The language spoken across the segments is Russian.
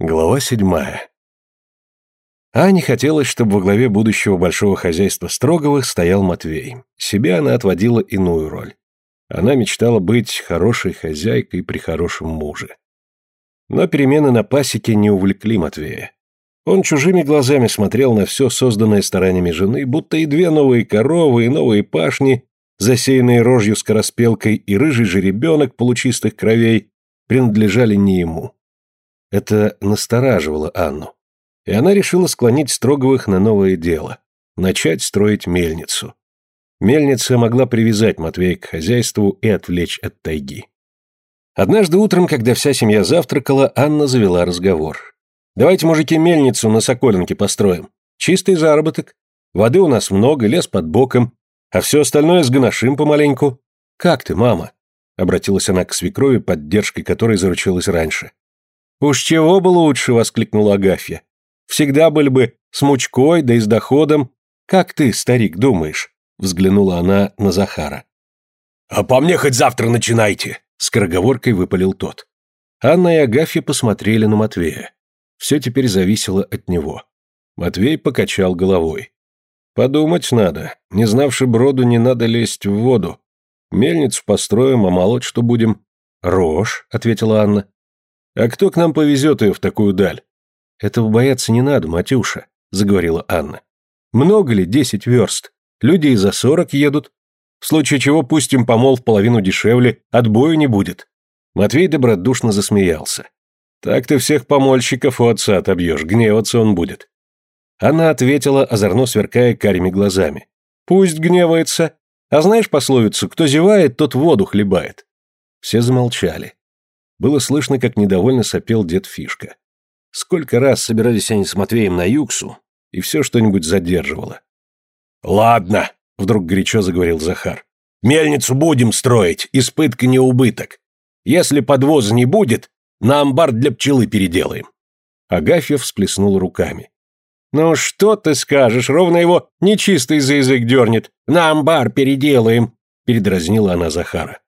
Глава седьмая. Ане хотелось, чтобы во главе будущего большого хозяйства Строговых стоял Матвей. Себе она отводила иную роль. Она мечтала быть хорошей хозяйкой при хорошем муже. Но перемены на пасеке не увлекли Матвея. Он чужими глазами смотрел на все созданное стараниями жены, будто и две новые коровы, и новые пашни, засеянные рожью скороспелкой, и рыжий жеребенок получистых кровей, принадлежали не ему. Это настораживало Анну. И она решила склонить Строговых на новое дело – начать строить мельницу. Мельница могла привязать Матвея к хозяйству и отвлечь от тайги. Однажды утром, когда вся семья завтракала, Анна завела разговор. «Давайте, мужики, мельницу на Соколенке построим. Чистый заработок. Воды у нас много, лес под боком, а все остальное сгоношим помаленьку. Как ты, мама?» Обратилась она к свекрови, поддержкой которой заручилась раньше. «Уж чего бы лучше!» — воскликнула Агафья. «Всегда были бы с мучкой, да и с доходом. Как ты, старик, думаешь?» — взглянула она на Захара. «А по мне хоть завтра начинайте!» — скороговоркой выпалил тот. Анна и Агафья посмотрели на Матвея. Все теперь зависело от него. Матвей покачал головой. «Подумать надо. Не знавши броду, не надо лезть в воду. Мельницу построим, а молоть что будем?» «Рожь», — ответила Анна. А кто к нам повезет ее в такую даль? Этого бояться не надо, Матюша, заговорила Анна. Много ли десять верст? Люди и за сорок едут. В случае чего пустим помол в половину дешевле, отбою не будет. Матвей добродушно засмеялся. Так ты всех помольщиков у отца отобьешь, гневаться он будет. Она ответила, озорно сверкая карими глазами. Пусть гневается. А знаешь пословицу, кто зевает, тот воду хлебает. Все замолчали. Было слышно, как недовольно сопел дед Фишка. Сколько раз собирались они с Матвеем на Юксу, и все что-нибудь задерживало. «Ладно», — вдруг горячо заговорил Захар. «Мельницу будем строить, испытка не убыток. Если подвоза не будет, на амбар для пчелы переделаем». Агафья всплеснул руками. «Ну что ты скажешь, ровно его нечистый за язык дернет. На амбар переделаем», — передразнила она Захара.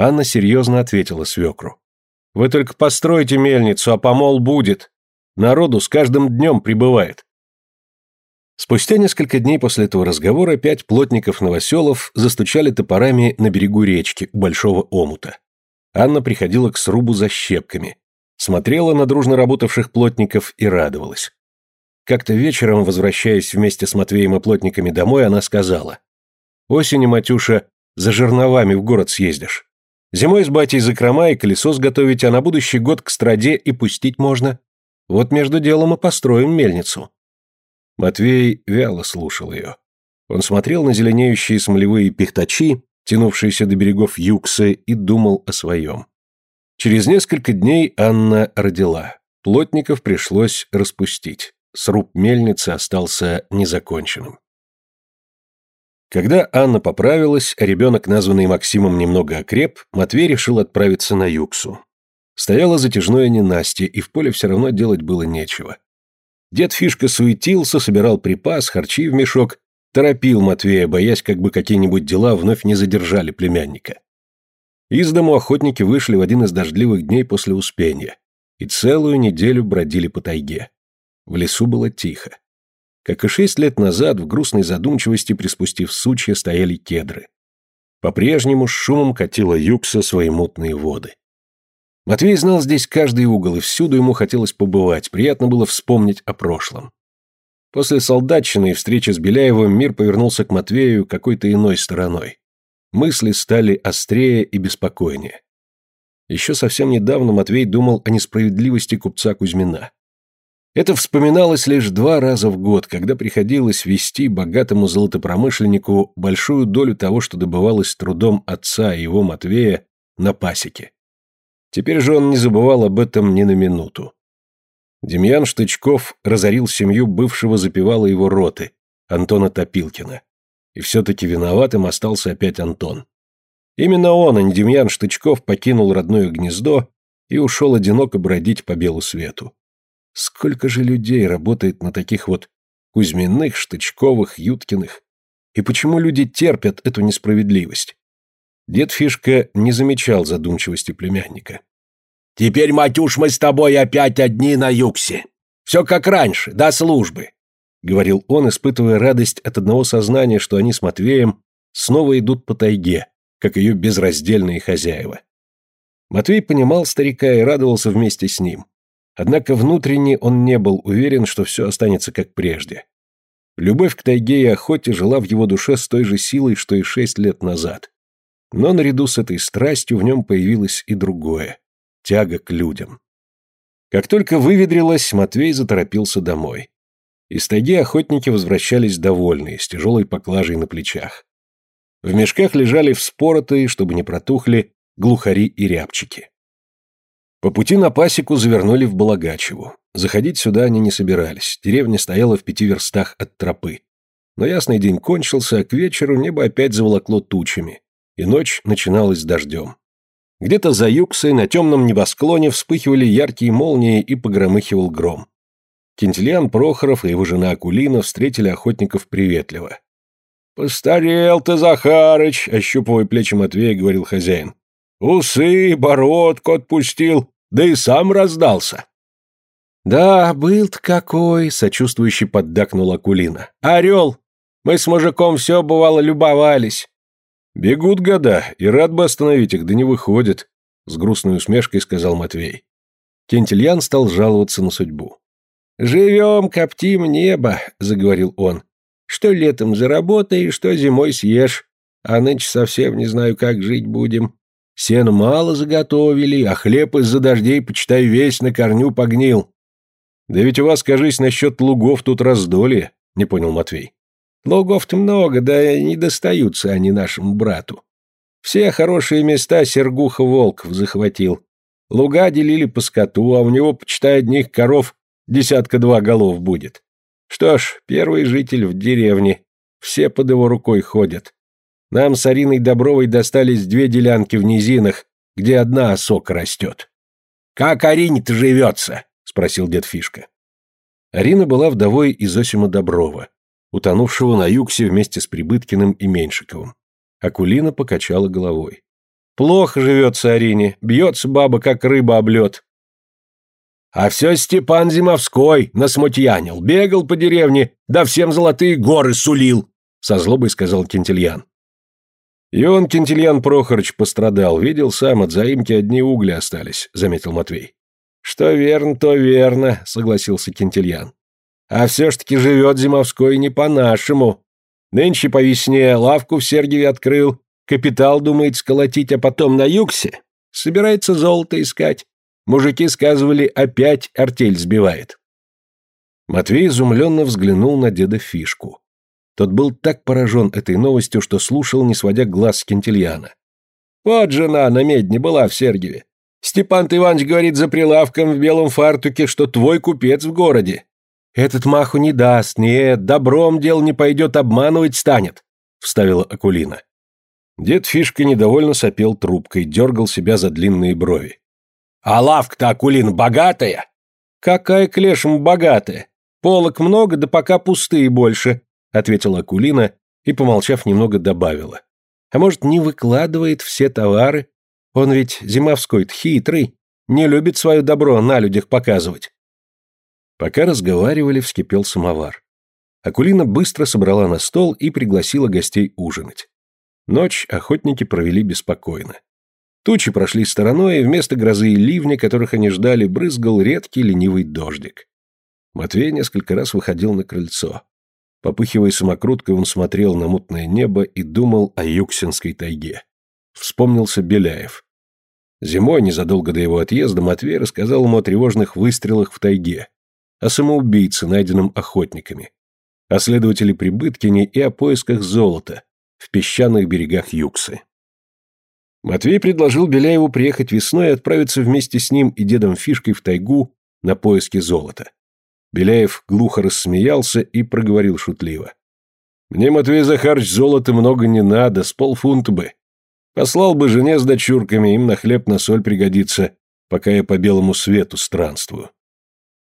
Анна серьезно ответила свекру. «Вы только постройте мельницу, а помол будет. Народу с каждым днем прибывает». Спустя несколько дней после этого разговора пять плотников-новоселов застучали топорами на берегу речки у большого омута. Анна приходила к срубу за щепками, смотрела на дружно работавших плотников и радовалась. Как-то вечером, возвращаясь вместе с Матвеем и плотниками домой, она сказала, «Осенью, Матюша, за жерновами в город съездишь. Зимой с батей закрома и колесо сготовить, а на будущий год к страде и пустить можно. Вот между делом и построим мельницу». Матвей вяло слушал ее. Он смотрел на зеленеющие смолевые пихтачи, тянувшиеся до берегов Юксы, и думал о своем. Через несколько дней Анна родила. Плотников пришлось распустить. Сруб мельницы остался незаконченным. Когда Анна поправилась, а ребенок, названный Максимом, немного окреп, Матвей решил отправиться на Юксу. Стояло затяжное ненастье, и в поле все равно делать было нечего. Дед Фишка суетился, собирал припас, харчи в мешок, торопил Матвея, боясь, как бы какие-нибудь дела вновь не задержали племянника. Из дому охотники вышли в один из дождливых дней после Успения и целую неделю бродили по тайге. В лесу было тихо. Как и шесть лет назад, в грустной задумчивости, приспустив сучья, стояли кедры. По-прежнему с шумом катила юкса свои мутные воды. Матвей знал здесь каждый угол, и всюду ему хотелось побывать, приятно было вспомнить о прошлом. После солдатчины и встречи с Беляевым мир повернулся к Матвею какой-то иной стороной. Мысли стали острее и беспокойнее. Еще совсем недавно Матвей думал о несправедливости купца Кузьмина. Это вспоминалось лишь два раза в год, когда приходилось вести богатому золотопромышленнику большую долю того, что добывалось трудом отца и его Матвея на пасеке. Теперь же он не забывал об этом ни на минуту. Демьян Штычков разорил семью бывшего запевала его роты, Антона Топилкина. И все-таки виноватым остался опять Антон. Именно он, а не Демьян Штычков, покинул родное гнездо и ушел одиноко бродить по белу свету. Сколько же людей работает на таких вот Кузьминых, Штычковых, Юткиных? И почему люди терпят эту несправедливость? Дед Фишка не замечал задумчивости племянника. Теперь, Матюш, мы с тобой опять одни на юксе. Все как раньше, до службы», — говорил он, испытывая радость от одного сознания, что они с Матвеем снова идут по тайге, как ее безраздельные хозяева. Матвей понимал старика и радовался вместе с ним. Однако внутренне он не был уверен, что все останется как прежде. Любовь к тайге и охоте жила в его душе с той же силой, что и шесть лет назад. Но наряду с этой страстью в нем появилось и другое – тяга к людям. Как только выведрилось, Матвей заторопился домой. Из тайги охотники возвращались довольные, с тяжелой поклажей на плечах. В мешках лежали вспоротые, чтобы не протухли, глухари и рябчики. По пути на пасеку завернули в Балагачеву. Заходить сюда они не собирались, деревня стояла в пяти верстах от тропы. Но ясный день кончился, а к вечеру небо опять заволокло тучами, и ночь начиналась дождем. Где-то за юксой на темном небосклоне вспыхивали яркие молнии и погромыхивал гром. Кентильян Прохоров и его жена Акулина встретили охотников приветливо. «Постарел ты, Захарыч!» — ощупывая плечи Матвея, говорил хозяин. Усы, бородку отпустил, да и сам раздался. Да, был-то какой, сочувствующий поддакнул Акулина. Орел! Мы с мужиком все бывало любовались. Бегут года, и рад бы остановить их, да не выходит, с грустной усмешкой сказал Матвей. Кентильян стал жаловаться на судьбу. «Живем, коптим небо», — заговорил он. «Что летом заработаешь, что зимой съешь, а нынче совсем не знаю, как жить будем. Сено мало заготовили, а хлеб из-за дождей, почитай, весь на корню погнил. Да ведь у вас, кажись, насчет лугов тут раздолье, не понял Матвей. Лугов-то много, да не достаются они нашему брату. Все хорошие места Сергуха Волков захватил. Луга делили по скоту, а у него, почитай, одних коров десятка-два голов будет. Что ж, первый житель в деревне, все под его рукой ходят. Нам с Ариной Добровой достались две делянки в низинах, где одна осока растет. «Как Арине-то живется?» — спросил дед Фишка. Арина была вдовой Изосима Доброва, утонувшего на юксе вместе с Прибыткиным и Меньшиковым. Акулина покачала головой. «Плохо живется Арине, бьется баба, как рыба об лед». «А все Степан Зимовской насмутьянил, бегал по деревне, да всем золотые горы сулил», — со злобой сказал Кентильян. «И он, Кентильян Прохорович, пострадал, видел сам, от заимки одни угли остались», — заметил Матвей. «Что верно, то верно», — согласился Кентильян. «А все ж таки живет Зимовской не по-нашему. Нынче по весне лавку в Сергиеве открыл, капитал думает сколотить, а потом на юксе. Собирается золото искать. Мужики сказывали, опять артель сбивает». Матвей изумленно взглянул на деда Фишку. Тот был так поражен этой новостью, что слушал, не сводя глаз с Кентильяна. «Вот жена на медне была в Сергиеве. Степан Иванович говорит за прилавком в белом фартуке, что твой купец в городе. Этот маху не даст, нет, добром дел не пойдет, обманывать станет», — вставила Акулина. Дед Фишка недовольно сопел трубкой, дергал себя за длинные брови. «А лавка-то, Акулин, богатая?» «Какая клешем богатая? Полок много, да пока пустые больше. — ответила Акулина и, помолчав немного, добавила. «А может, не выкладывает все товары? Он ведь зимовской хитрый, не любит свое добро на людях показывать». Пока разговаривали, вскипел самовар. Акулина быстро собрала на стол и пригласила гостей ужинать. Ночь охотники провели беспокойно. Тучи прошли стороной, и вместо грозы и ливня, которых они ждали, брызгал редкий ленивый дождик. Матвей несколько раз выходил на крыльцо. Попыхивая самокруткой, он смотрел на мутное небо и думал о Юксинской тайге. Вспомнился Беляев. Зимой, незадолго до его отъезда, Матвей рассказал ему о тревожных выстрелах в тайге, о самоубийце, найденном охотниками, о следователе Прибыткине и о поисках золота в песчаных берегах Юксы. Матвей предложил Беляеву приехать весной и отправиться вместе с ним и дедом Фишкой в тайгу на поиски золота. Беляев глухо рассмеялся и проговорил шутливо. «Мне, Матвей Захарович, золота много не надо, с полфунта бы. Послал бы жене с дочурками, им на хлеб на соль пригодится, пока я по белому свету странствую».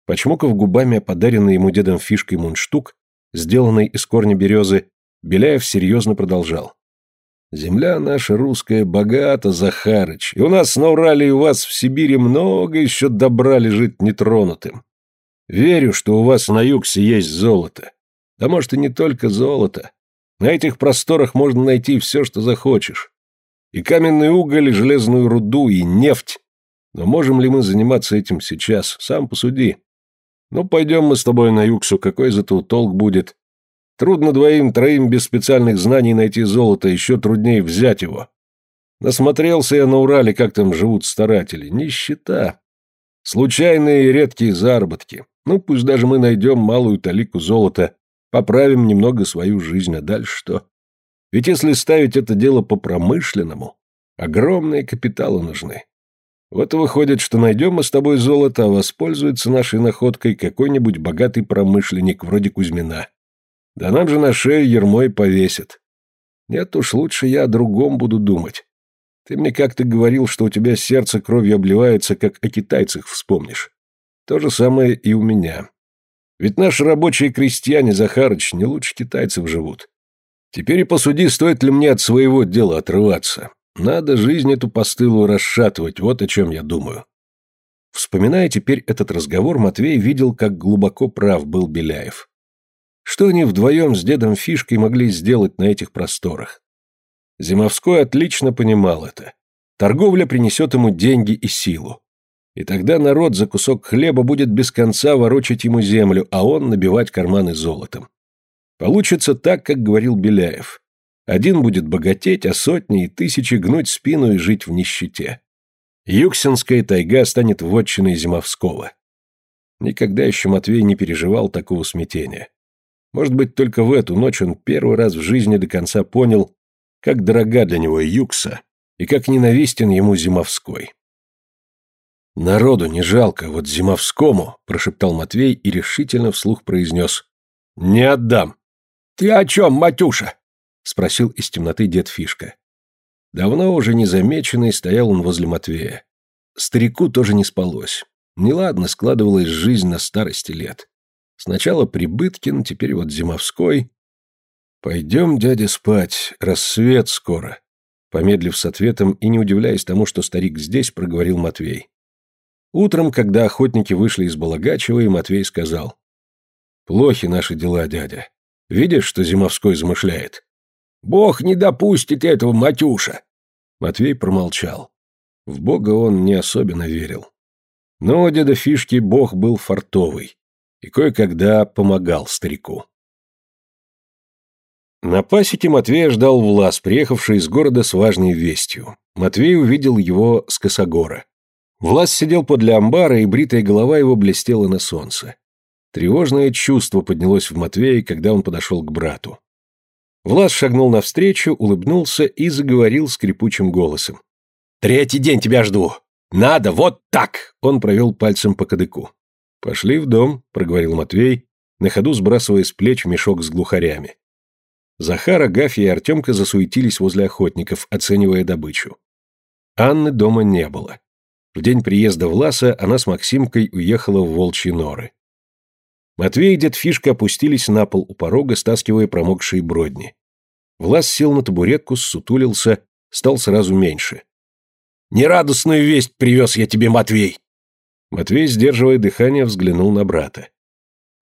Почмокав губами о подаренный ему дедом фишкой мундштук, сделанный из корня березы, Беляев серьезно продолжал. Земля наша русская богата, Захарыч, и у нас на Урале и у вас в Сибири много еще добра лежит нетронутым. Верю, что у вас на Югсе есть золото. Да может и не только золото. На этих просторах можно найти все, что захочешь. И каменный уголь, и железную руду, и нефть. Но можем ли мы заниматься этим сейчас? Сам посуди. Ну, пойдем мы с тобой на Юксу, какой из этого толк будет? Трудно двоим-троим без специальных знаний найти золото, еще труднее взять его. Насмотрелся я на Урале, как там живут старатели. Нищета. Случайные и редкие заработки. Ну, пусть даже мы найдем малую талику золота, поправим немного свою жизнь, а дальше что? Ведь если ставить это дело по-промышленному, огромные капиталы нужны. Вот и выходит, что найдем мы с тобой золото, а воспользуется нашей находкой какой-нибудь богатый промышленник вроде Кузьмина. Да нам же на шею ермой повесят. Нет уж, лучше я о другом буду думать. Ты мне как-то говорил, что у тебя сердце кровью обливается, как о китайцах вспомнишь. То же самое и у меня. Ведь наши рабочие крестьяне, Захарыч, не лучше китайцев живут. Теперь и посуди, стоит ли мне от своего дела отрываться. Надо жизнь эту постылую расшатывать, вот о чем я думаю. Вспоминая теперь этот разговор, Матвей видел, как глубоко прав был Беляев. Что они вдвоем с дедом Фишкой могли сделать на этих просторах? Зимовской отлично понимал это. Торговля принесет ему деньги и силу. И тогда народ за кусок хлеба будет без конца ворочать ему землю, а он набивать карманы золотом. Получится так, как говорил Беляев. Один будет богатеть, а сотни и тысячи гнуть спину и жить в нищете. Юксинская тайга станет вотчиной Зимовского. Никогда еще Матвей не переживал такого смятения. Может быть, только в эту ночь он первый раз в жизни до конца понял, как дорога для него Юкса и как ненавистен ему Зимовской. «Народу не жалко, вот Зимовскому», – прошептал Матвей и решительно вслух произнес. «Не отдам». «Ты о чем, Матюша?» – спросил из темноты дед Фишка. Давно уже незамеченный стоял он возле Матвея. Старику тоже не спалось. Неладно складывалась жизнь на старости лет. Сначала Прибыткин, теперь вот Зимовской. «Пойдем, дядя, спать, рассвет скоро», — помедлив с ответом и не удивляясь тому, что старик здесь, проговорил Матвей. Утром, когда охотники вышли из Балагачева, и Матвей сказал. «Плохи наши дела, дядя. Видишь, что Зимовской замышляет?» «Бог не допустит этого, Матюша!» Матвей промолчал. В Бога он не особенно верил. Но у деда Фишки Бог был фартовый и кое-когда помогал старику. На пасеке Матвея ждал Влас, приехавший из города с важной вестью. Матвей увидел его с косогора. Влас сидел подле амбара, и бритая голова его блестела на солнце. Тревожное чувство поднялось в Матвее, когда он подошел к брату. Влас шагнул навстречу, улыбнулся и заговорил скрипучим голосом. «Третий день тебя жду! Надо, вот так!» Он провел пальцем по кадыку. «Пошли в дом», — проговорил Матвей, на ходу сбрасывая с плеч мешок с глухарями. Захар, Агафья и Артемка засуетились возле охотников, оценивая добычу. Анны дома не было. В день приезда Власа она с Максимкой уехала в волчьи норы. Матвей и дед Фишка опустились на пол у порога, стаскивая промокшие бродни. Влас сел на табуретку, ссутулился, стал сразу меньше. «Нерадостную весть привез я тебе, Матвей!» Матвей, сдерживая дыхание, взглянул на брата.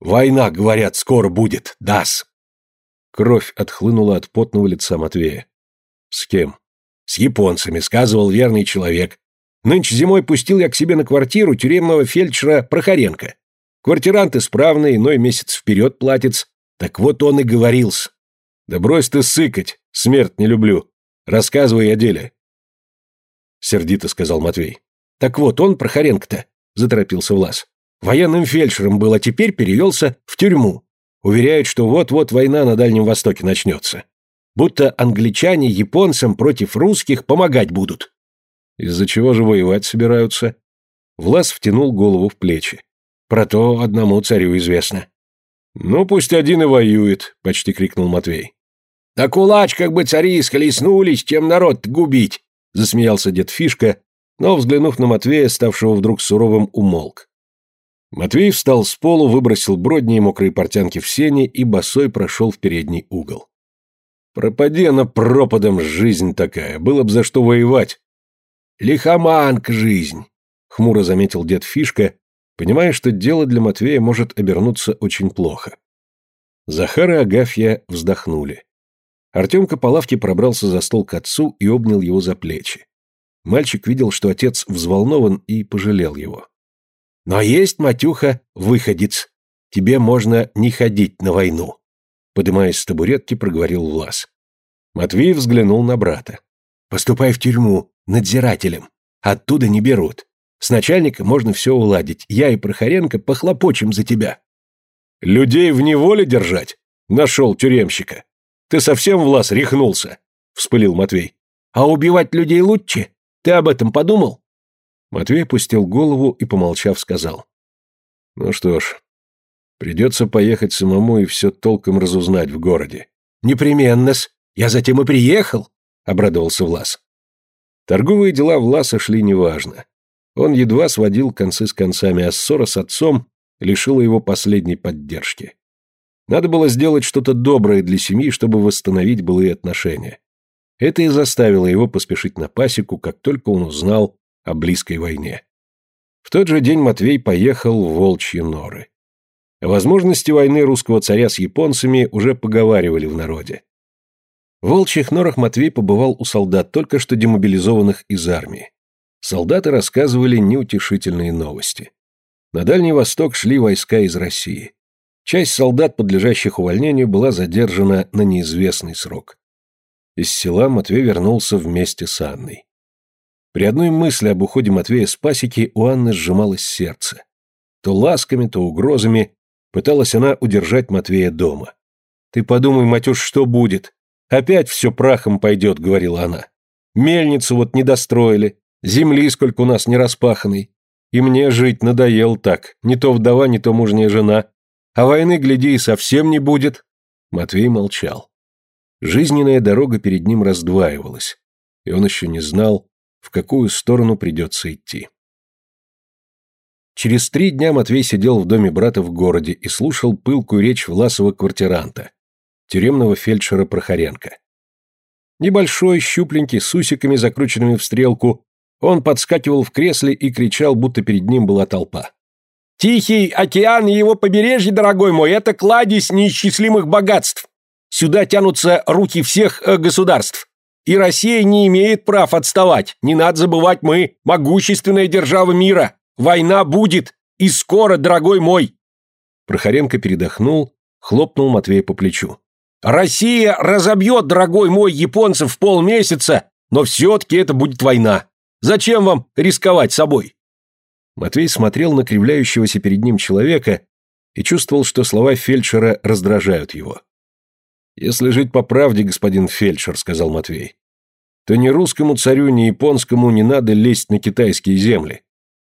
«Война, говорят, скоро будет, дас!» Кровь отхлынула от потного лица Матвея. «С кем?» «С японцами», — сказывал верный человек. «Нынче зимой пустил я к себе на квартиру тюремного фельдшера Прохоренко. Квартирант исправный, иной месяц вперед платится. Так вот он и говорился. Да брось ты сыкать, смерть не люблю. Рассказывай о деле». Сердито сказал Матвей. «Так вот он, Прохоренко-то, — заторопился Влас. «Военным фельдшером был, а теперь перевелся в тюрьму. Уверяют, что вот-вот война на Дальнем Востоке начнется. Будто англичане японцам против русских помогать будут». «Из-за чего же воевать собираются?» Влас втянул голову в плечи. «Про то одному царю известно». «Ну, пусть один и воюет», — почти крикнул Матвей. «Да кулач, как бы цари схлестнулись, чем народ губить», — засмеялся дед Фишка, но, взглянув на Матвея, ставшего вдруг суровым, умолк. Матвей встал с полу, выбросил бродни и мокрые портянки в сене и босой прошел в передний угол. Пропади она пропадом, жизнь такая, было б за что воевать. Лихоманка жизнь, хмуро заметил дед Фишка, понимая, что дело для Матвея может обернуться очень плохо. Захар и Агафья вздохнули. Артемка по лавке пробрался за стол к отцу и обнял его за плечи. Мальчик видел, что отец взволнован и пожалел его. «Но есть, Матюха, выходец. Тебе можно не ходить на войну», — подымаясь с табуретки, проговорил Влас. Матвей взглянул на брата. «Поступай в тюрьму, надзирателем. Оттуда не берут. С начальником можно все уладить. Я и Прохоренко похлопочем за тебя». «Людей в неволе держать? Нашел тюремщика. Ты совсем, Влас, рехнулся?» — вспылил Матвей. «А убивать людей лучше? Ты об этом подумал?» Матвей опустил голову и, помолчав, сказал. «Ну что ж, придется поехать самому и все толком разузнать в городе». «Непременно-с. Я затем и приехал», — обрадовался Влас. Торговые дела Власа шли неважно. Он едва сводил концы с концами, а ссора с отцом лишила его последней поддержки. Надо было сделать что-то доброе для семьи, чтобы восстановить былые отношения. Это и заставило его поспешить на пасеку, как только он узнал о близкой войне. В тот же день Матвей поехал в Волчьи норы. О возможности войны русского царя с японцами уже поговаривали в народе. В Волчьих норах Матвей побывал у солдат, только что демобилизованных из армии. Солдаты рассказывали неутешительные новости. На Дальний Восток шли войска из России. Часть солдат, подлежащих увольнению, была задержана на неизвестный срок. Из села Матвей вернулся вместе с Анной. При одной мысли об уходе Матвея с пасеки у Анны сжималось сердце. То ласками, то угрозами пыталась она удержать Матвея дома. «Ты подумай, Матюш, что будет? Опять все прахом пойдет», — говорила она. «Мельницу вот не достроили, земли сколько у нас не распаханной. И мне жить надоел так, не то вдова, не то мужняя жена. А войны, гляди, и совсем не будет. Матвей молчал. Жизненная дорога перед ним раздваивалась, и он еще не знал, в какую сторону придется идти. Через три дня Матвей сидел в доме брата в городе и слушал пылкую речь Власова квартиранта, тюремного фельдшера Прохоренко. Небольшой, щупленький, с усиками, закрученными в стрелку, он подскакивал в кресле и кричал, будто перед ним была толпа. Тихий океан и его побережье, дорогой мой, это кладезь неисчислимых богатств. Сюда тянутся руки всех э, государств. И Россия не имеет прав отставать. Не надо забывать, мы могущественная держава мира. Война будет. И скоро, дорогой мой. Прохоренко передохнул, хлопнул Матвея по плечу. Россия разобьет, дорогой мой, японцев в полмесяца, но все-таки это будет война. Зачем вам рисковать собой? Матвей смотрел на кривляющегося перед ним человека и чувствовал, что слова фельдшера раздражают его. «Если жить по правде, господин фельдшер», — сказал Матвей, «то ни русскому царю, ни японскому не надо лезть на китайские земли.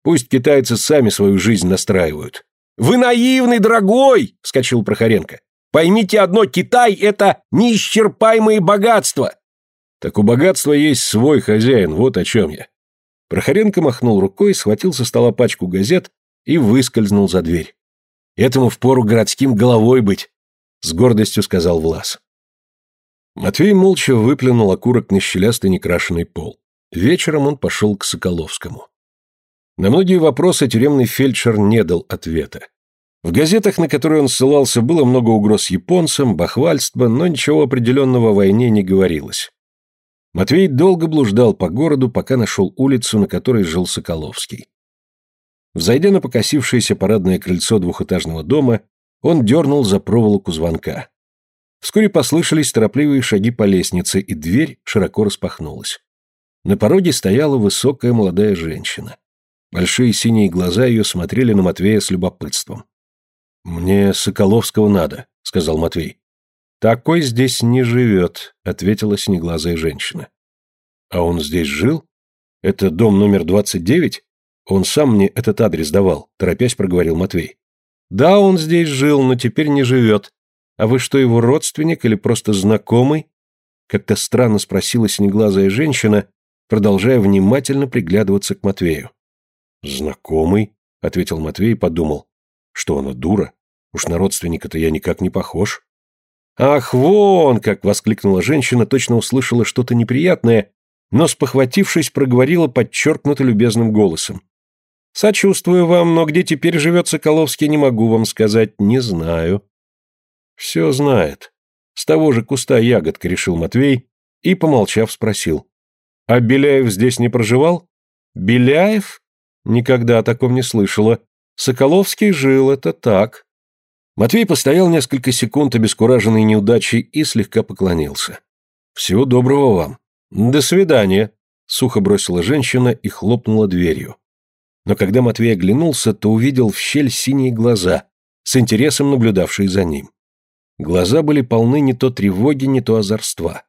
Пусть китайцы сами свою жизнь настраивают». «Вы наивный, дорогой!» — вскочил Прохоренко. «Поймите одно, Китай — это неисчерпаемые богатства!» «Так у богатства есть свой хозяин, вот о чем я. Прохоренко махнул рукой, схватил со стола пачку газет и выскользнул за дверь. «Этому впору городским головой быть», — с гордостью сказал Влас. Матвей молча выплюнул окурок на щелястый некрашенный пол. Вечером он пошел к Соколовскому. На многие вопросы тюремный фельдшер не дал ответа. В газетах, на которые он ссылался, было много угроз японцам, бахвальства, но ничего определенного о войне не говорилось. Матвей долго блуждал по городу, пока нашел улицу, на которой жил Соколовский. Взойдя на покосившееся парадное крыльцо двухэтажного дома, он дернул за проволоку звонка. Вскоре послышались торопливые шаги по лестнице, и дверь широко распахнулась. На пороге стояла высокая молодая женщина. Большие синие глаза ее смотрели на Матвея с любопытством. «Мне Соколовского надо», — сказал Матвей. «Такой здесь не живет», — ответила синеглазая женщина. «А он здесь жил? Это дом номер 29? Он сам мне этот адрес давал», — торопясь проговорил Матвей. «Да, он здесь жил, но теперь не живет. А вы что, его родственник или просто знакомый?» Как-то странно спросила синеглазая женщина, продолжая внимательно приглядываться к Матвею. «Знакомый?» — ответил Матвей и подумал. «Что она дура? Уж на родственника-то я никак не похож». «Ах, вон как!» — воскликнула женщина, точно услышала что-то неприятное, но, спохватившись, проговорила подчеркнуто любезным голосом. «Сочувствую вам, но где теперь живет Соколовский, не могу вам сказать, не знаю». «Все знает. С того же куста ягодка», — решил Матвей и, помолчав, спросил. «А Беляев здесь не проживал?» «Беляев? Никогда о таком не слышала. Соколовский жил, это так». Матвей постоял несколько секунд, обескураженный неудачей, и слегка поклонился. «Всего доброго вам». «До свидания», — сухо бросила женщина и хлопнула дверью. Но когда Матвей оглянулся, то увидел в щель синие глаза, с интересом наблюдавшие за ним. Глаза были полны не то тревоги, не то озорства.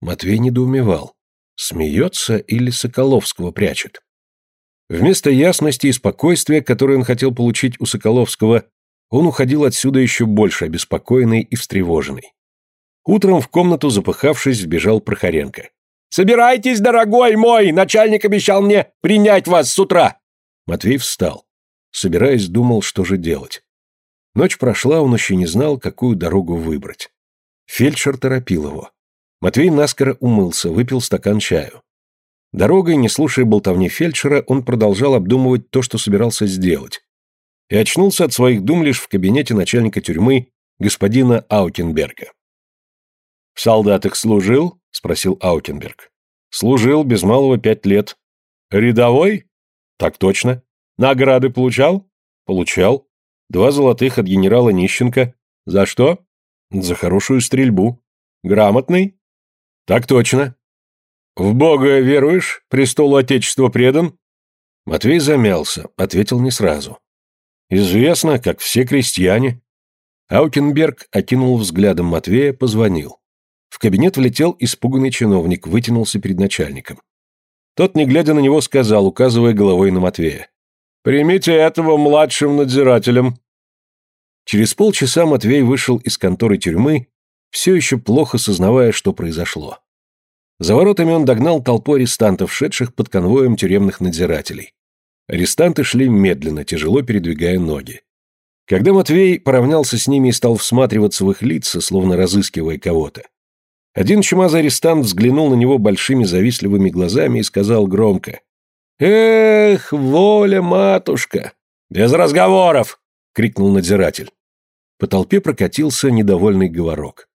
Матвей недоумевал. Смеется или Соколовского прячет? Вместо ясности и спокойствия, которое он хотел получить у Соколовского, он уходил отсюда еще больше обеспокоенный и встревоженный. Утром в комнату, запыхавшись, вбежал Прохоренко. «Собирайтесь, дорогой мой! Начальник обещал мне принять вас с утра!» Матвей встал. Собираясь, думал, что же делать. Ночь прошла, он еще не знал, какую дорогу выбрать. Фельдшер торопил его. Матвей наскоро умылся, выпил стакан чаю. Дорогой, не слушая болтовни фельдшера, он продолжал обдумывать то, что собирался сделать, и очнулся от своих дум лишь в кабинете начальника тюрьмы господина Аутенберга. «В солдатах служил?» — спросил Аутенберг. «Служил, без малого пять лет». «Рядовой?» «Так точно». «Награды получал?» «Получал. Два золотых от генерала Нищенко». «За что?» «За хорошую стрельбу». «Грамотный?» «Так точно». «В Бога веруешь? Престолу Отечества предан?» Матвей замялся, ответил не сразу. Известно, как все крестьяне. Аукенберг окинул взглядом Матвея, позвонил. В кабинет влетел испуганный чиновник, вытянулся перед начальником. Тот, не глядя на него, сказал, указывая головой на Матвея. «Примите этого младшим надзирателем». Через полчаса Матвей вышел из конторы тюрьмы, все еще плохо сознавая, что произошло. За воротами он догнал толпу арестантов, шедших под конвоем тюремных надзирателей. Арестанты шли медленно, тяжело передвигая ноги. Когда Матвей поравнялся с ними и стал всматриваться в их лица, словно разыскивая кого-то, один чумазый арестант взглянул на него большими завистливыми глазами и сказал громко «Эх, воля, матушка!» «Без разговоров!» — крикнул надзиратель. По толпе прокатился недовольный говорок.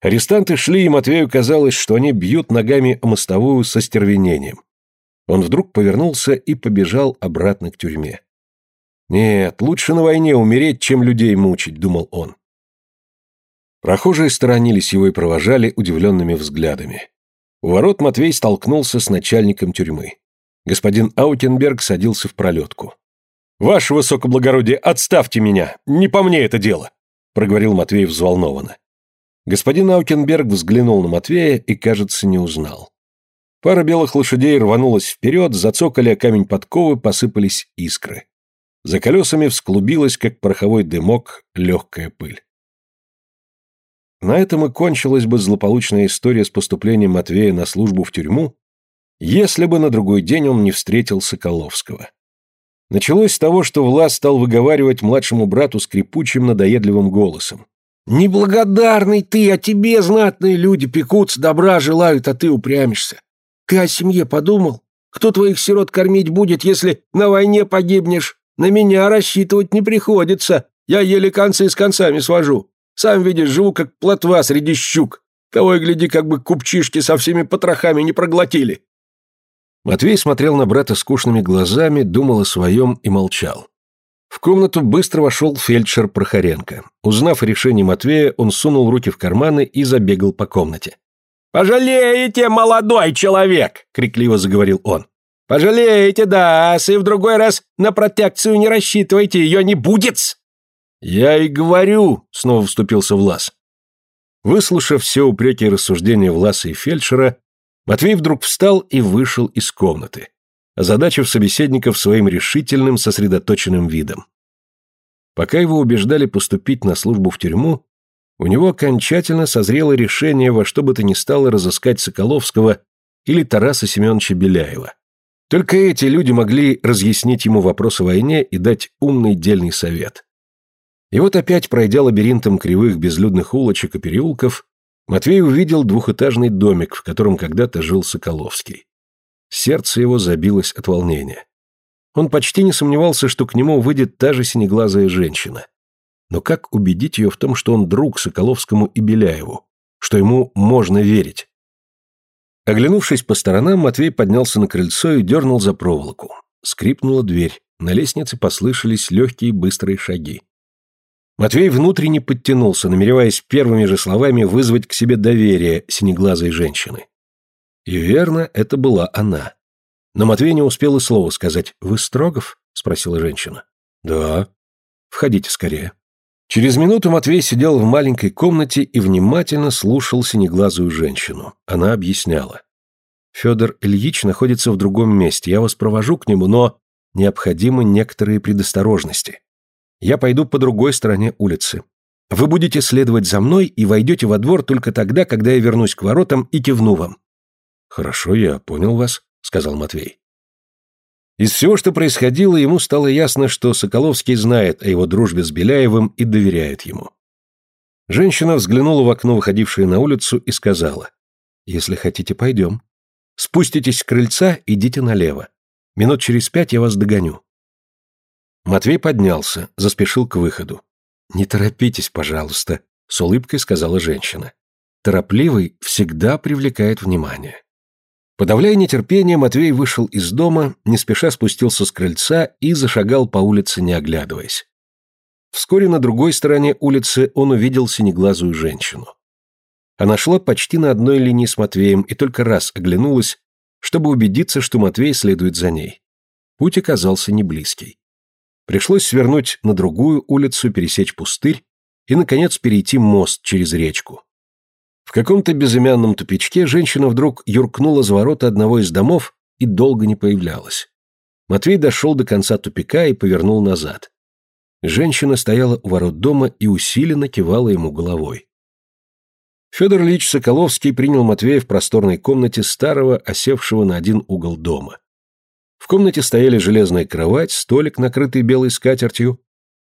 Арестанты шли, и Матвею казалось, что они бьют ногами о мостовую со стервенением. Он вдруг повернулся и побежал обратно к тюрьме. «Нет, лучше на войне умереть, чем людей мучить», — думал он. Прохожие сторонились его и провожали удивленными взглядами. У ворот Матвей столкнулся с начальником тюрьмы. Господин Аутенберг садился в пролетку. «Ваше высокоблагородие, отставьте меня! Не по мне это дело!» — проговорил Матвей взволнованно. Господин Аутенберг взглянул на Матвея и, кажется, не узнал. Пара белых лошадей рванулась вперед, зацокали о камень подковы, посыпались искры. За колесами всклубилась, как пороховой дымок, легкая пыль. На этом и кончилась бы злополучная история с поступлением Матвея на службу в тюрьму, если бы на другой день он не встретил Соколовского. Началось с того, что Влас стал выговаривать младшему брату скрипучим надоедливым голосом. «Неблагодарный ты, а тебе знатные люди пекутся, добра желают, а ты упрямишься. Ты о семье подумал? Кто твоих сирот кормить будет, если на войне погибнешь? На меня рассчитывать не приходится. Я еле концы с концами свожу. Сам видишь, живу как плотва среди щук. Того и гляди, как бы купчишки со всеми потрохами не проглотили». Матвей смотрел на брата скучными глазами, думал о своем и молчал. В комнату быстро вошел фельдшер Прохоренко. Узнав о решении Матвея, он сунул руки в карманы и забегал по комнате. «Пожалеете, молодой человек!» — крикливо заговорил он. «Пожалеете, да, и в другой раз на протекцию не рассчитывайте, ее не будет!» «Я и говорю!» — снова вступился Влас. Выслушав все упреки и рассуждения Власа и фельдшера, Матвей вдруг встал и вышел из комнаты, озадачив собеседников своим решительным, сосредоточенным видом. Пока его убеждали поступить на службу в тюрьму, у него окончательно созрело решение во что бы то ни стало разыскать Соколовского или Тараса Семеновича Беляева. Только эти люди могли разъяснить ему вопрос о войне и дать умный дельный совет. И вот опять, пройдя лабиринтом кривых безлюдных улочек и переулков, Матвей увидел двухэтажный домик, в котором когда-то жил Соколовский. Сердце его забилось от волнения. Он почти не сомневался, что к нему выйдет та же синеглазая женщина. Но как убедить ее в том, что он друг Соколовскому и Беляеву, что ему можно верить? Оглянувшись по сторонам, Матвей поднялся на крыльцо и дернул за проволоку. Скрипнула дверь, на лестнице послышались легкие быстрые шаги. Матвей внутренне подтянулся, намереваясь первыми же словами вызвать к себе доверие синеглазой женщины. И верно, это была она. Но Матвей не успел и слова сказать. «Вы Строгов?» — спросила женщина. «Да». «Входите скорее». Через минуту Матвей сидел в маленькой комнате и внимательно слушал синеглазую женщину. Она объясняла. «Федор Ильич находится в другом месте. Я вас провожу к нему, но необходимы некоторые предосторожности. Я пойду по другой стороне улицы. Вы будете следовать за мной и войдете во двор только тогда, когда я вернусь к воротам и кивну вам». «Хорошо, я понял вас», сказал Матвей. Из всего, что происходило, ему стало ясно, что Соколовский знает о его дружбе с Беляевым и доверяет ему. Женщина взглянула в окно, выходившее на улицу, и сказала, «Если хотите, пойдем. Спуститесь с крыльца, идите налево. Минут через пять я вас догоню». Матвей поднялся, заспешил к выходу. «Не торопитесь, пожалуйста», — с улыбкой сказала женщина. «Торопливый всегда привлекает внимание». Подавляя нетерпение, Матвей вышел из дома, не спеша спустился с крыльца и зашагал по улице, не оглядываясь. Вскоре на другой стороне улицы он увидел синеглазую женщину. Она шла почти на одной линии с Матвеем и только раз оглянулась, чтобы убедиться, что Матвей следует за ней. Путь оказался неблизкий. Пришлось свернуть на другую улицу, пересечь пустырь и, наконец, перейти мост через речку. В каком-то безымянном тупичке женщина вдруг юркнула за ворота одного из домов и долго не появлялась. Матвей дошел до конца тупика и повернул назад. Женщина стояла у ворот дома и усиленно кивала ему головой. Федор Ильич Соколовский принял Матвея в просторной комнате старого, осевшего на один угол дома. В комнате стояли железная кровать, столик, накрытый белой скатертью,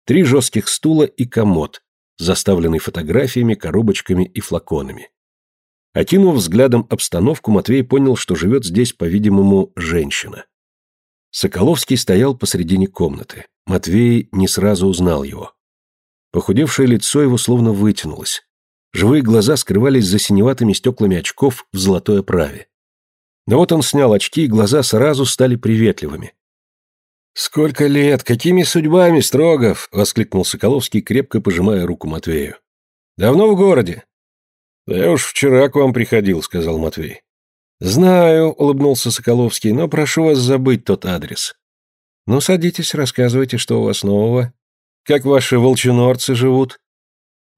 три жестких стула и комод, заставленный фотографиями, коробочками и флаконами. Окинув взглядом обстановку, Матвей понял, что живет здесь, по-видимому, женщина. Соколовский стоял посредине комнаты. Матвей не сразу узнал его. Похудевшее лицо его словно вытянулось. Живые глаза скрывались за синеватыми стеклами очков в золотой оправе. Но вот он снял очки, и глаза сразу стали приветливыми. «Сколько лет! Какими судьбами, Строгов!» — воскликнул Соколовский, крепко пожимая руку Матвею. «Давно в городе?» «Да я уж вчера к вам приходил», — сказал Матвей. «Знаю», — улыбнулся Соколовский, — «но прошу вас забыть тот адрес». «Ну, садитесь, рассказывайте, что у вас нового. Как ваши волчинорцы живут?»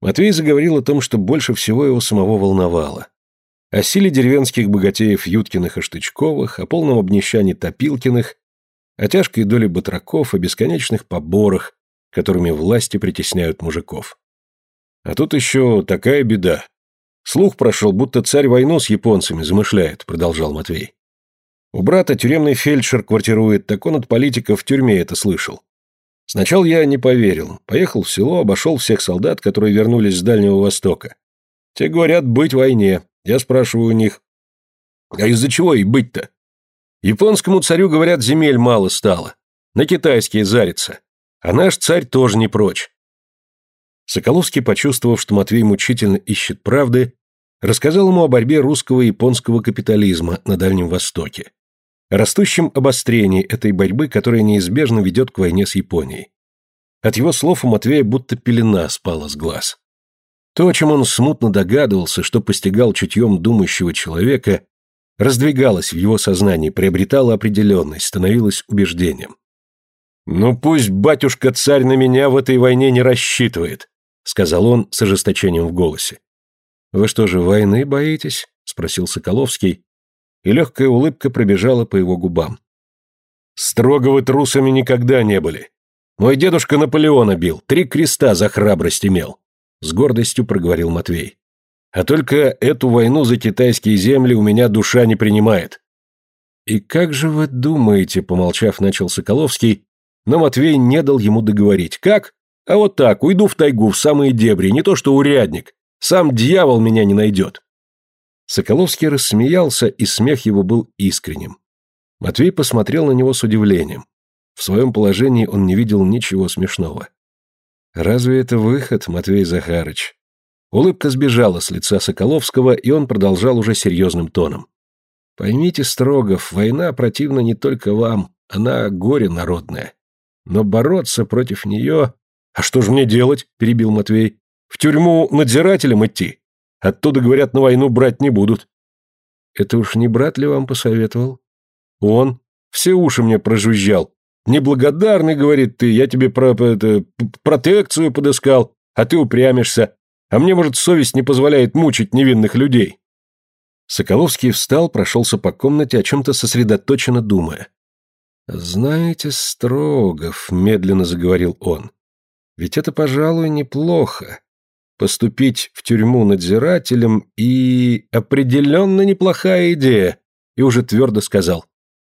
Матвей заговорил о том, что больше всего его самого волновало. О силе деревенских богатеев Юткиных и Штычковых, о полном обнищании Топилкиных о тяжкой доле батраков и бесконечных поборах, которыми власти притесняют мужиков. А тут еще такая беда. Слух прошел, будто царь войну с японцами замышляет, продолжал Матвей. У брата тюремный фельдшер квартирует, так он от политиков в тюрьме это слышал. Сначала я не поверил. Поехал в село, обошел всех солдат, которые вернулись с Дальнего Востока. Те говорят, быть в войне. Я спрашиваю у них, а из-за чего и быть-то? Японскому царю, говорят, земель мало стало. На китайские зарится. А наш царь тоже не прочь. Соколовский, почувствовав, что Матвей мучительно ищет правды, рассказал ему о борьбе русского и японского капитализма на Дальнем Востоке, о растущем обострении этой борьбы, которая неизбежно ведет к войне с Японией. От его слов у Матвея будто пелена спала с глаз. То, о чем он смутно догадывался, что постигал чутьем думающего человека, раздвигалась в его сознании, приобретала определенность, становилась убеждением. «Ну пусть батюшка-царь на меня в этой войне не рассчитывает», сказал он с ожесточением в голосе. «Вы что же, войны боитесь?» спросил Соколовский, и легкая улыбка пробежала по его губам. «Строго вы трусами никогда не были. Мой дедушка Наполеона бил, три креста за храбрость имел», с гордостью проговорил Матвей. А только эту войну за китайские земли у меня душа не принимает. И как же вы думаете, помолчав, начал Соколовский, но Матвей не дал ему договорить. Как? А вот так, уйду в тайгу, в самые дебри, не то что урядник. Сам дьявол меня не найдет. Соколовский рассмеялся, и смех его был искренним. Матвей посмотрел на него с удивлением. В своем положении он не видел ничего смешного. «Разве это выход, Матвей Захарыч?» Улыбка сбежала с лица Соколовского, и он продолжал уже серьезным тоном. «Поймите, Строгов, война противна не только вам, она горе народное. Но бороться против нее...» «А что же мне делать?» – перебил Матвей. «В тюрьму надзирателем идти? Оттуда, говорят, на войну брать не будут». «Это уж не брат ли вам посоветовал?» «Он. Все уши мне прожужжал. Неблагодарный, говорит ты, я тебе про, это, протекцию подыскал, а ты упрямишься. А мне, может, совесть не позволяет мучить невинных людей. Соколовский встал, прошелся по комнате, о чем-то сосредоточенно думая. «Знаете, Строгов», — медленно заговорил он, — «ведь это, пожалуй, неплохо. Поступить в тюрьму надзирателем и... определенно неплохая идея». И уже твердо сказал.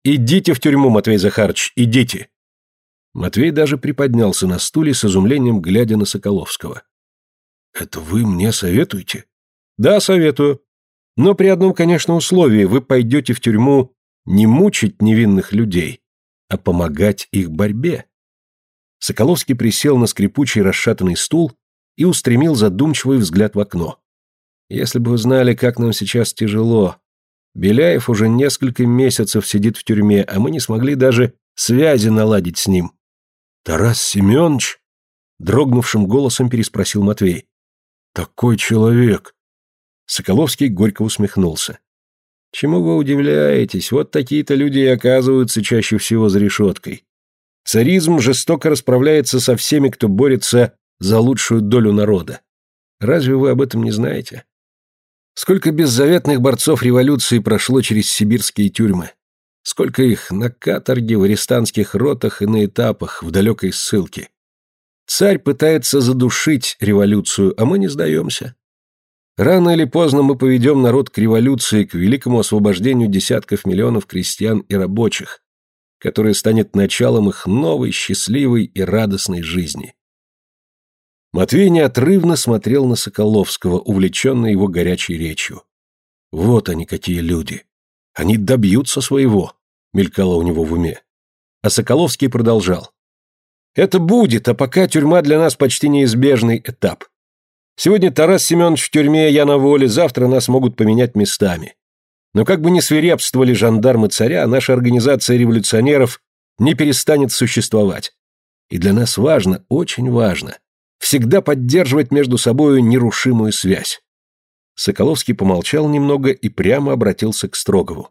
«Идите в тюрьму, Матвей Захарович, идите!» Матвей даже приподнялся на стуле с изумлением, глядя на Соколовского. «Это вы мне советуете?» «Да, советую. Но при одном, конечно, условии вы пойдете в тюрьму не мучить невинных людей, а помогать их борьбе». Соколовский присел на скрипучий расшатанный стул и устремил задумчивый взгляд в окно. «Если бы вы знали, как нам сейчас тяжело, Беляев уже несколько месяцев сидит в тюрьме, а мы не смогли даже связи наладить с ним. Тарас Семенович? Дрогнувшим голосом переспросил Матвей. Такой человек. Соколовский горько усмехнулся. Чему вы удивляетесь? Вот такие-то люди и оказываются чаще всего за решеткой. Царизм жестоко расправляется со всеми, кто борется за лучшую долю народа. Разве вы об этом не знаете? Сколько беззаветных борцов революции прошло через сибирские тюрьмы? Сколько их на каторге, в арестантских ротах и на этапах, в далекой ссылке? Царь пытается задушить революцию, а мы не сдаемся. Рано или поздно мы поведем народ к революции, к великому освобождению десятков миллионов крестьян и рабочих, которое станет началом их новой, счастливой и радостной жизни. Матвей неотрывно смотрел на Соколовского, увлеченный его горячей речью. «Вот они какие люди! Они добьются своего!» — мелькало у него в уме. А Соколовский продолжал. «Это будет, а пока тюрьма для нас почти неизбежный этап. Сегодня Тарас Семенович в тюрьме, я на воле, завтра нас могут поменять местами. Но как бы ни свирепствовали жандармы царя, наша организация революционеров не перестанет существовать. И для нас важно, очень важно, всегда поддерживать между собою нерушимую связь. Соколовский помолчал немного и прямо обратился к Строгову.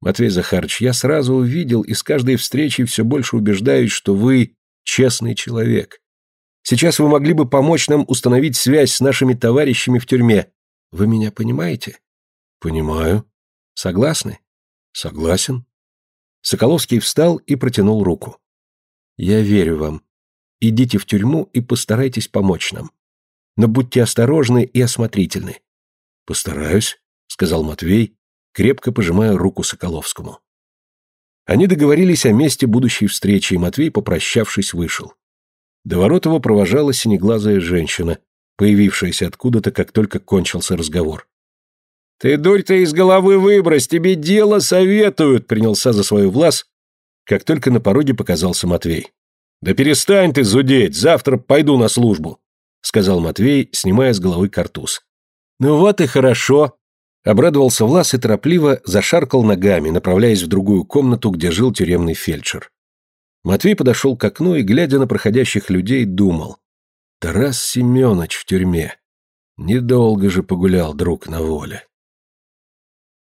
«Матвей Захарович, я сразу увидел и с каждой встречей все больше убеждаюсь, что вы честный человек. Сейчас вы могли бы помочь нам установить связь с нашими товарищами в тюрьме. Вы меня понимаете?» «Понимаю». «Согласны?» «Согласен». Соколовский встал и протянул руку. «Я верю вам. Идите в тюрьму и постарайтесь помочь нам. Но будьте осторожны и осмотрительны. Постараюсь, сказал Матвей, крепко пожимая руку Соколовскому. Они договорились о месте будущей встречи, и Матвей, попрощавшись, вышел. До ворот его провожала синеглазая женщина, появившаяся откуда-то, как только кончился разговор. «Ты дурь-то из головы выбрось, тебе дело советуют!» принялся за свою власть, как только на пороге показался Матвей. «Да перестань ты зудеть, завтра пойду на службу», — сказал Матвей, снимая с головы картуз. «Ну вот и хорошо», — обрадовался Влас и торопливо зашаркал ногами, направляясь в другую комнату, где жил тюремный фельдшер. Матвей подошел к окну и, глядя на проходящих людей, думал. «Тарас Семенович в тюрьме. Недолго же погулял друг на воле».